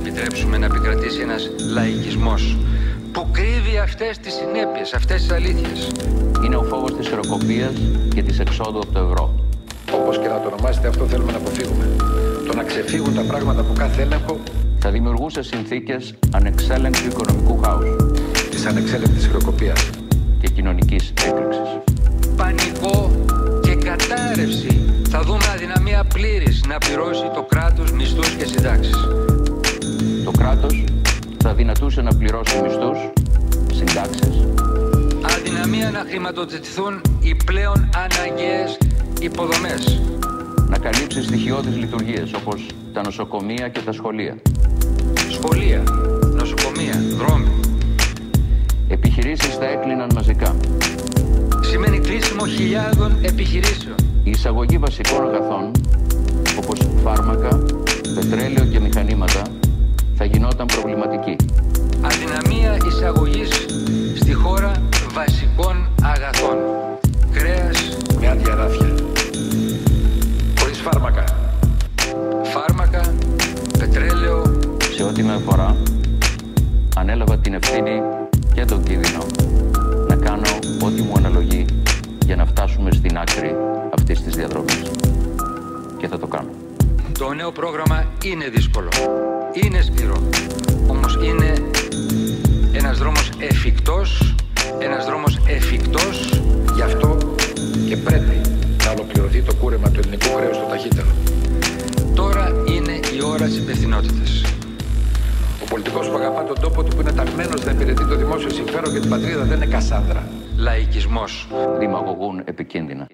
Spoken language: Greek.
επιτρέψουμε να επικρατήσει ένας λαϊκισμός που κρύβει αυτές τις συνέπειες, αυτές τις αλήθειες. Είναι ο φόβος της χρεοκοπίας και της εξόδου από το ευρώ. Όπως και να το ονομάσετε αυτό θέλουμε να αποφύγουμε. Το να ξεφύγουν τα πράγματα από κάθε έλεγχο Θα δημιουργούσε συνθήκες ανεξέλεγκτου οικονομικού χάους της ανεξέλεγκτης χρεοκοπίας. και κοινωνικής έκρηξης. Πανικό και κατάρρευση. Θα δούμε αδυναμία πλήρης να πληρώσει το κράτος μισθούς και συντάξεις. Το κράτος θα δυνατούσε να πληρώσει μισθούς, συντάξεις, Αδυναμία να χρηματοδοτηθούν οι πλέον αναγκαίες υποδομές. να καλύψεις στοιχειώδεις λειτουργίες όπως τα νοσοκομεία και τα σχολεία. Σχολεία, νοσοκομεία, δρόμοι. Επιχειρήσεις θα έκλειναν μαζικά. Σημαίνει κλείσιμο χιλιάδων επιχειρήσεων. Η εισαγωγή βασικών αγαθών όπως φάρμακα, πετρέλαιο και μηχανήματα θα γινόταν προβληματική. Αδυναμία εισαγωγής στη χώρα βασικών αγαθών. Κρέας, Με άδεια ράφια. Χωρίς φάρμακα. φάρμακα, πετρέλαιο, Σε ό,τι με αφορά, ανέλαβα την ευθύνη και τον κίνδυνο να κάνω ό,τι μου αναλογεί για να φτάσουμε στην άκρη αυτής της διαδρομής. Και θα το κάνω. Το νέο πρόγραμμα είναι δύσκολο. Είναι σκληρό. Όμως είναι ένας δρόμος εφικτός, ένας δρόμος εφικτός Γι' αυτό και πρέπει να ολοκληρωθεί το κούρεμα του ελληνικού χρέους το ταχύτερο. Τώρα είναι η ώρα της υπευθυνότητας. Ο πολιτικός που αγαπά τον τόπο του που είναι ταγμένος να υπηρετεί το δημόσιο συμφέρον και την πατρίδα δεν είναι Κασάνδρα. Λαϊκισμός. Δημαγωγούν επικίνδυνα.